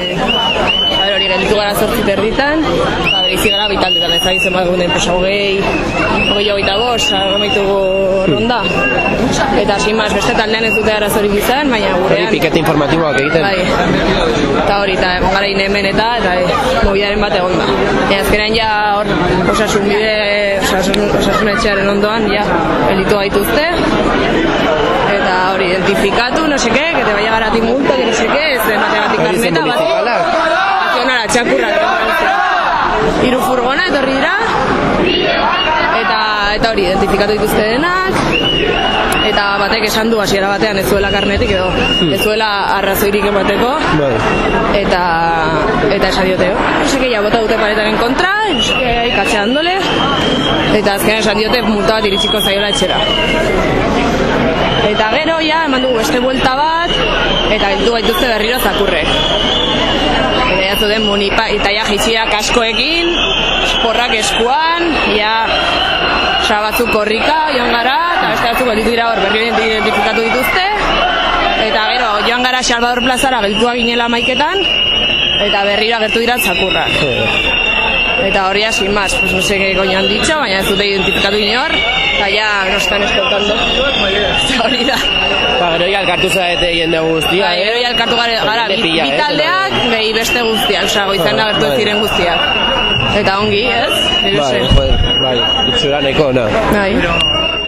a ber, hori gelditu gara zortzit erditan, ba, behizi gara bitaldetan, ez agizen bat gunden, pues, hogei, hogei hogeita bost, amaitugu ronda. Eta, sin mas, beste taldean ez dute arazorik izan, baina Hori gurean... pikete informatiboak egiten. Bai, eta hori, eta egon gara hemen eta, eta e, mobilaren bat egon da. E, azkenean ja hor, osasun bide, osasun, osasun etxearen ondoan, ja, elitu gaituzte. Eta hori, identifikatu, no seke, que te vaya garati multa, que no seke, ez de matematik Hori karneta, bat. Azionara, txakurrak. Hiru furgona, etorri dira. Eta, eta hori, identifikatu dituzte denak. Eta batek esan du hasiera batean ez zuela karnetik edo ez zuela arrazoirik emateko Bai. eta eta esan diote, no seke, ja bota dute paretaren kontra, ikatxean dole, eta azkenean esan diote multa bat iritsiko zaiola etxera. Eta gero, ja, eman dugu beste buelta bat, eta geltu gaituzte berriro zakurrek. Eta ja zuden munipa, eta ja jitxiak askoekin, porrak eskuan, ja, osa batzuk korrika, joan gara, eta beste batzuk gelditu dira hor berriro identifikatu dituzte, eta gero, joan gara Salvador Plazara geltua ginela maiketan, eta berriro agertu dira zakurrak. Eta hori hasi más, pues no sé qué coño han dicho, baina ez dute identifikatu inor, eta ja nos están escoltando. Eta hori da. Ba, gero ja elkartu zaete jende guztia, Bai, gero ja elkartu gara, gara bi, Pila, bi eh, behi beste guztiak, osea, goizan agertu ez bai. ziren guztiak. Eta ongi, ez? Bai, Bai, joder, bai, itxura neko, na. bai.